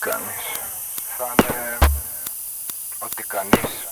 κάνεις. Θα είναι ότι κανείς